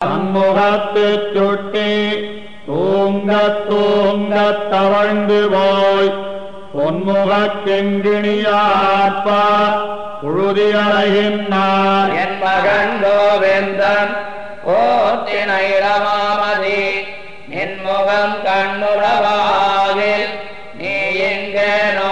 தன்முகத்து சுட்டி தூங்க தூங்க தவழ்ந்து போய் பொன்முகக்கெங்கிணியார்பா புழுதியடைகின்றார் என் மகன் கோவிந்தன் கோத்தினிடமாமதி நின்முகம் கண்ணுடவாகில் நீ எங்கேனோ